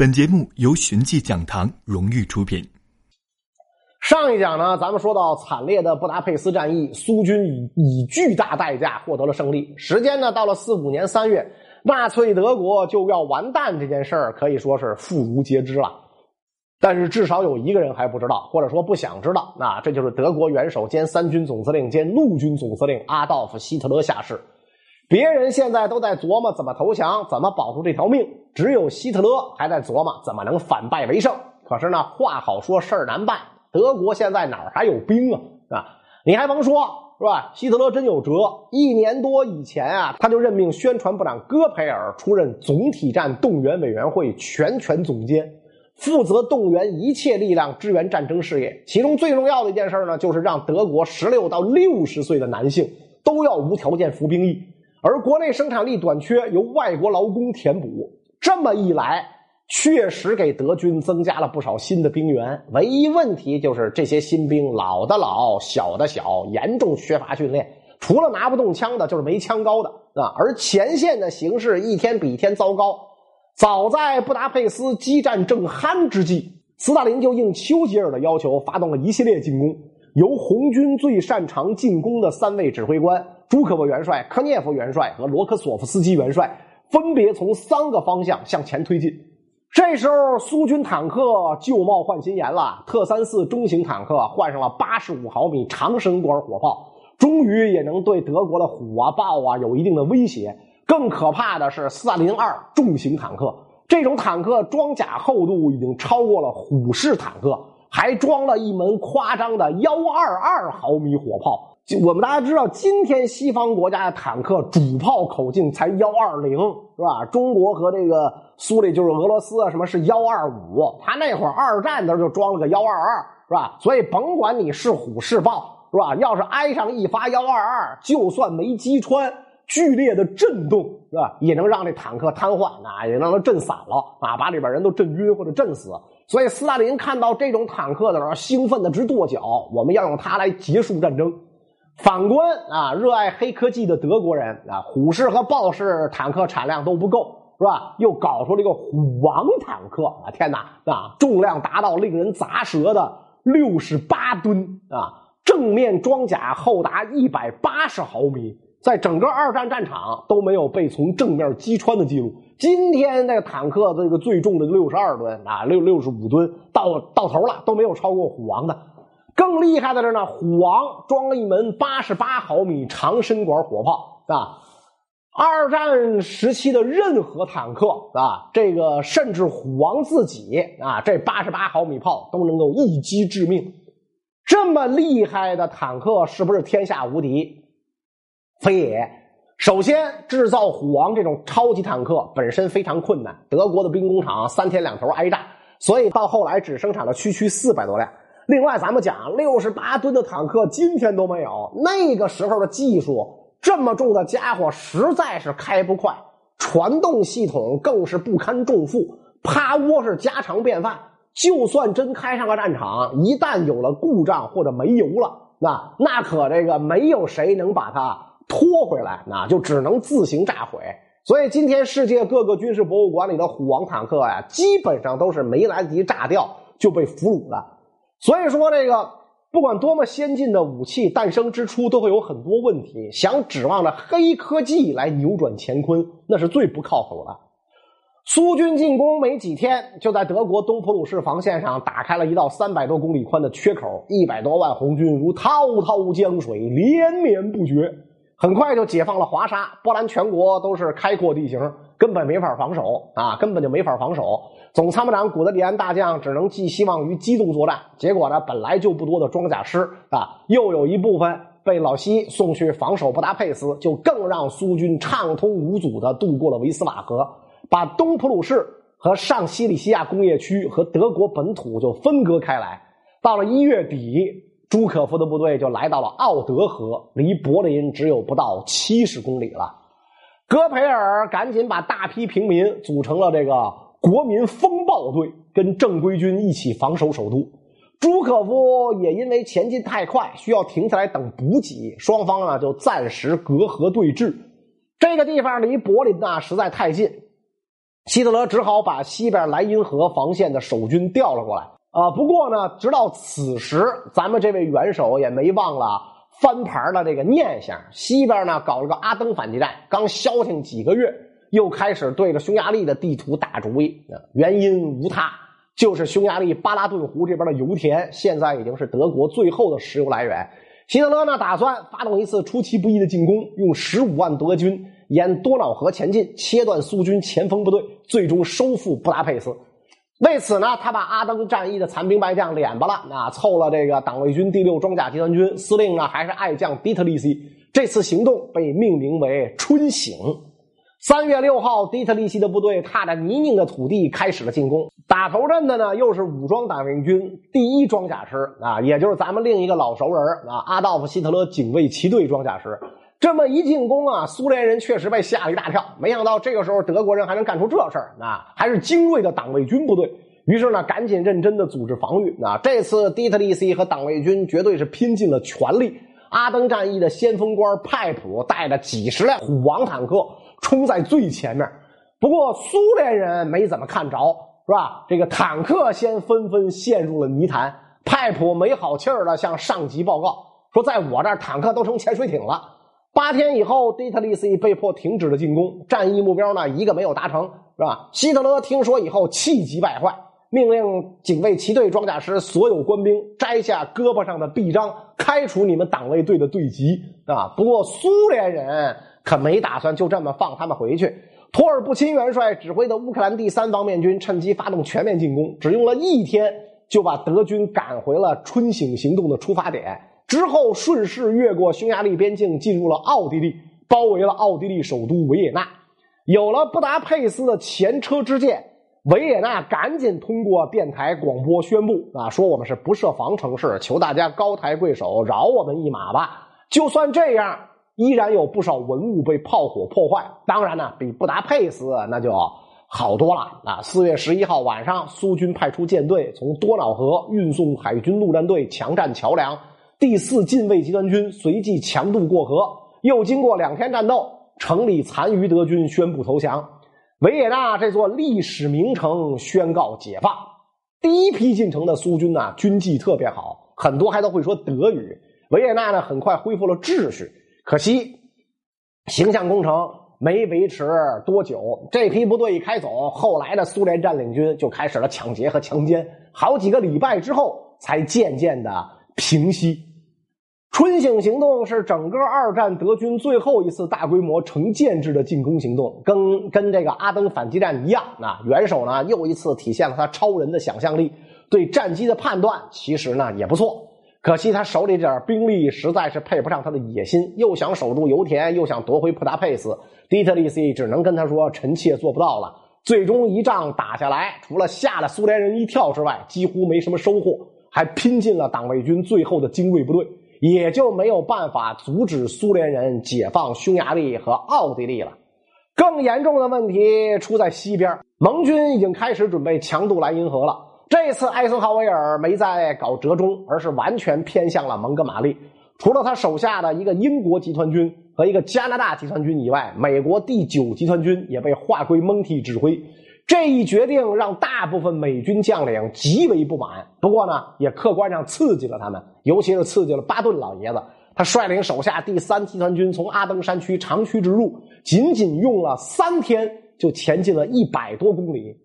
本节目由寻迹讲堂荣誉出品。上一讲呢，咱们说到惨烈的布达佩斯战役，苏军以以巨大代价获得了胜利。时间呢，到了四五年三月，纳粹德国就要完蛋这件事儿，可以说是妇孺皆知了。但是至少有一个人还不知道，或者说不想知道，那这就是德国元首兼三军总司令兼陆军总司令阿道夫·希特勒下士。别人现在都在琢磨怎么投降，怎么保住这条命，只有希特勒还在琢磨怎么能反败为胜。可是呢，话好说，事儿难办。德国现在哪儿还有兵啊？啊，你还甭说，是吧？希特勒真有辙。一年多以前啊，他就任命宣传部长戈培尔出任总体战动员委员会全权总监，负责动员一切力量支援战争事业。其中最重要的一件事呢，就是让德国十六到六十岁的男性都要无条件服兵役。而国内生产力短缺，由外国劳工填补。这么一来，确实给德军增加了不少新的兵源。唯一问题就是这些新兵老的老，小的小，严重缺乏训练。除了拿不动枪的，就是没枪高的啊。而前线的形势一天比一天糟糕。早在布达佩斯激战正酣之际，斯大林就应丘吉尔的要求，发动了一系列进攻。由红军最擅长进攻的三位指挥官。朱可夫元帅、科涅夫元帅和罗科索夫斯基元帅分别从三个方向向前推进。这时候，苏军坦克旧貌换新颜了，特三四中型坦克换上了八十五毫米长身管火炮，终于也能对德国的虎啊、豹啊有一定的威胁。更可怕的是，斯大林二重型坦克，这种坦克装甲厚度已经超过了虎式坦克，还装了一门夸张的幺二二毫米火炮。我们大家知道，今天西方国家的坦克主炮口径才幺二零，是吧？中国和这个苏联就是俄罗斯啊，什么是幺二五？他那会儿二战的时候就装了个幺二二，是吧？所以甭管你是虎是豹，是吧？要是挨上一发幺二二，就算没击穿，剧烈的震动，是吧？也能让这坦克瘫痪啊，也让它震散了啊，把里边人都震晕或者震死。所以斯大林看到这种坦克的时候，兴奋的直跺脚。我们要用它来结束战争。反观啊，热爱黑科技的德国人啊，虎式和豹式坦克产量都不够，是吧？又搞出了一个虎王坦克啊！天哪啊，重量达到令人砸舌的六十八吨啊！正面装甲厚达一百八十毫米，在整个二战战场都没有被从正面击穿的记录。今天那个坦克这个最重的六十二吨啊，六六十五吨到到头了都没有超过虎王的。更厉害的是呢，虎王装了一门八十八毫米长身管火炮啊！二战时期的任何坦克啊，这个甚至虎王自己啊，这八十八毫米炮都能够一击致命。这么厉害的坦克是不是天下无敌？非也。首先，制造虎王这种超级坦克本身非常困难，德国的兵工厂三天两头挨炸，所以到后来只生产了区区四百多辆。另外，咱们讲六十八吨的坦克，今天都没有。那个时候的技术，这么重的家伙实在是开不快，传动系统更是不堪重负，趴窝是家常便饭。就算真开上个战场，一旦有了故障或者没油了，那那可这个没有谁能把它拖回来，那就只能自行炸毁。所以，今天世界各个军事博物馆里的虎王坦克呀，基本上都是没来得及炸掉就被俘虏了。所以说，这个不管多么先进的武器诞生之初，都会有很多问题。想指望着黑科技来扭转乾坤，那是最不靠谱的。苏军进攻没几天，就在德国东普鲁士防线上打开了一道三百多公里宽的缺口，一百多万红军如滔滔江水，连绵不绝，很快就解放了华沙。波兰全国都是开阔地形，根本没法防守啊，根本就没法防守。总参谋长古德里安大将只能寄希望于机动作战，结果呢，本来就不多的装甲师啊，又有一部分被老西送去防守布达佩斯，就更让苏军畅通无阻的渡过了维斯瓦河，把东普鲁士和上西里西亚工业区和德国本土就分割开来。到了一月底，朱可夫的部队就来到了奥德河，离柏林只有不到七十公里了。戈培尔赶紧把大批平民组成了这个。国民风暴队跟正规军一起防守首都，朱可夫也因为前进太快，需要停下来等补给，双方呢就暂时隔河对峙。这个地方离柏林呢实在太近，希特勒只好把西边莱茵河防线的守军调了过来。啊，不过呢，直到此时，咱们这位元首也没忘了翻盘的这个念想。西边呢搞了个阿登反击战，刚消停几个月，又开始对着匈牙利的地图打主意。原因无他，就是匈牙利巴拉顿湖这边的油田现在已经是德国最后的石油来源。希特勒呢打算发动一次出其不意的进攻，用十五万德军沿多瑙河前进，切断苏军前锋部队，最终收复布达佩斯。为此呢，他把阿登战役的残兵败将敛巴了，啊，凑了这个党卫军第六装甲集团军司令呢，还是爱将迪特利希。这次行动被命名为“春醒”。三月六号，迪特利希的部队踏着泥泞的土地开始了进攻。打头阵的呢，又是武装党卫军第一装甲师啊，也就是咱们另一个老熟人啊，阿道夫·希特勒警卫骑队装甲师。这么一进攻啊，苏联人确实被吓了一大跳。没想到这个时候德国人还能干出这事儿啊，还是精锐的党卫军部队。于是呢，赶紧认真的组织防御。那这次迪特利希和党卫军绝对是拼尽了全力。阿登战役的先锋官派普带着几十辆虎王坦克冲在最前面。不过苏联人没怎么看着，是吧？这个坦克先纷纷陷入了泥潭。派普没好气儿的向上级报告说：“在我这儿，坦克都成潜水艇了。”八天以后，迪特利希被迫停止了进攻，战役目标呢一个没有达成，是吧？希特勒听说以后气急败坏，命令警卫骑队装甲师所有官兵摘下胳膊上的臂章，开除你们党卫队的队籍啊！不过苏联人可没打算就这么放他们回去。托尔布钦元帅指挥的乌克兰第三方面军趁机发动全面进攻，只用了一天就把德军赶回了春醒行动的出发点。之后顺势越过匈牙利边境，进入了奥地利，包围了奥地利首都维也纳。有了布达佩斯的前车之鉴，维也纳赶紧通过电台广播宣布：啊，说我们是不设防城市，求大家高抬贵手，饶我们一马吧。就算这样，依然有不少文物被炮火破坏。当然呢，比布达佩斯那就好多了。啊，四月十一号晚上，苏军派出舰队从多瑙河运送海军陆战队强占桥梁。第四近卫集团军随即强渡过河，又经过两天战斗，城里残余德军宣布投降，维也纳这座历史名城宣告解放。第一批进城的苏军呢，军纪特别好，很多还都会说德语。维也纳呢，很快恢复了秩序。可惜，形象工程没维持多久，这批部队一开走，后来的苏联占领军就开始了抢劫和强奸，好几个礼拜之后，才渐渐的平息。春醒行动是整个二战德军最后一次大规模成建制的进攻行动，跟跟这个阿登反击战一样。那元首呢，又一次体现了他超人的想象力，对战机的判断其实呢也不错。可惜他手里这点兵力实在是配不上他的野心，又想守住油田，又想夺回普达佩斯。迪特利希只能跟他说：“臣妾做不到了。”最终一仗打下来，除了吓了苏联人一跳之外，几乎没什么收获，还拼尽了党卫军最后的精锐部队。也就没有办法阻止苏联人解放匈牙利和奥地利了。更严重的问题出在西边，盟军已经开始准备强渡莱茵河了。这次艾森豪威尔没再搞折中，而是完全偏向了蒙哥马利。除了他手下的一个英国集团军和一个加拿大集团军以外，美国第九集团军也被划归蒙蒂指挥。这一决定让大部分美军将领极为不满，不过呢，也客观上刺激了他们，尤其是刺激了巴顿老爷子。他率领手下第三集团军从阿登山区长驱直入，仅仅用了三天就前进了一百多公里，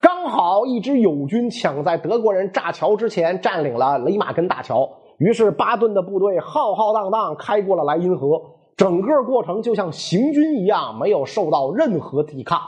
刚好一支友军抢在德国人炸桥之前占领了雷马根大桥。于是巴顿的部队浩浩荡荡开过了莱茵河，整个过程就像行军一样，没有受到任何抵抗。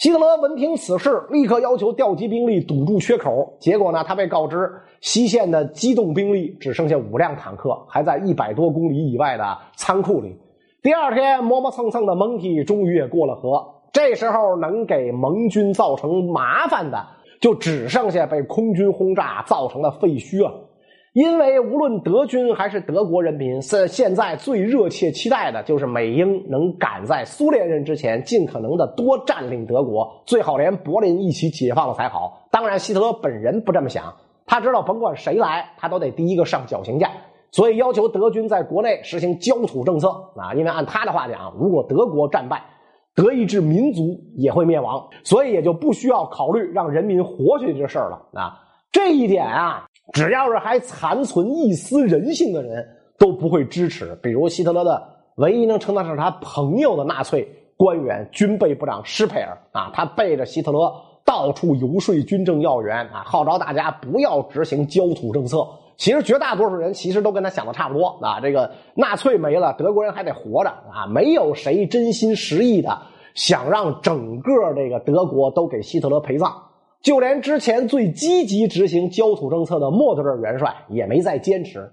希特勒闻听此事，立刻要求调集兵力堵住缺口。结果呢，他被告知西线的机动兵力只剩下五辆坦克，还在一百多公里以外的仓库里。第二天，磨磨蹭蹭的蒙蒂终于也过了河。这时候，能给盟军造成麻烦的，就只剩下被空军轰炸造成的废墟了。因为无论德军还是德国人民，现现在最热切期待的就是美英能赶在苏联人之前，尽可能的多占领德国，最好连柏林一起解放了才好。当然，希特勒本人不这么想，他知道甭管谁来，他都得第一个上绞刑架，所以要求德军在国内实行焦土政策啊。因为按他的话讲，如果德国战败，德意志民族也会灭亡，所以也就不需要考虑让人民活下去这事儿了啊。这一点啊，只要是还残存一丝人性的人都不会支持。比如希特勒的唯一能称得上他朋友的纳粹官员军备部长施佩尔啊，他背着希特勒到处游说军政要员啊，号召大家不要执行焦土政策。其实绝大多数人其实都跟他想的差不多啊，这个纳粹没了，德国人还得活着啊，没有谁真心实意的想让整个这个德国都给希特勒陪葬，就连之前最积极执行焦土政策的莫德尔元帅也没再坚持。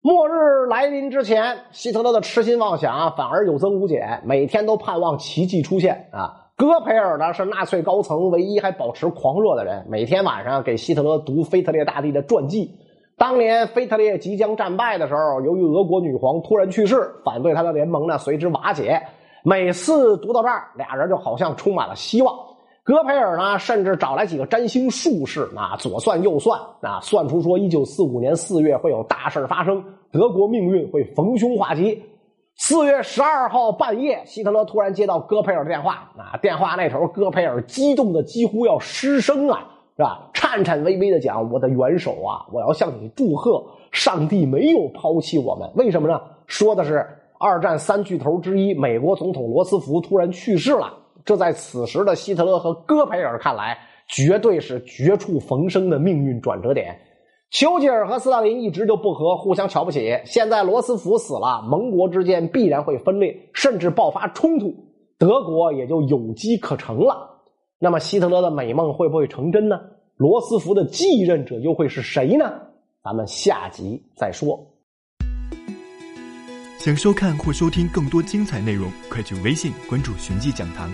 末日来临之前，希特勒的痴心妄想反而有增无减，每天都盼望奇迹出现啊。戈培尔呢是纳粹高层唯一还保持狂热的人，每天晚上给希特勒读腓特烈大帝的传记。当年腓特烈即将战败的时候，由于俄国女皇突然去世，反对他的联盟呢随之瓦解。每次读到这儿，俩人就好像充满了希望。戈培尔呢，甚至找来几个占星术士，啊，左算右算，啊，算出说一九四五年四月会有大事发生，德国命运会逢凶化吉。四月十二号半夜，希特勒突然接到戈培尔的电话，啊，电话那头戈培尔激动的几乎要失声啊。是吧？颤颤巍巍的讲：“我的元首啊，我要向你祝贺，上帝没有抛弃我们。为什么呢？说的是二战三巨头之一美国总统罗斯福突然去世了。这在此时的希特勒和戈培尔看来，绝对是绝处逢生的命运转折点。丘吉尔和斯大林一直就不和，互相瞧不起。现在罗斯福死了，盟国之间必然会分裂，甚至爆发冲突，德国也就有机可乘了。”那么希特勒的美梦会不会成真呢？罗斯福的继任者又会是谁呢？咱们下集再说。想收看或收听更多精彩内容，快去微信关注“寻迹讲堂”。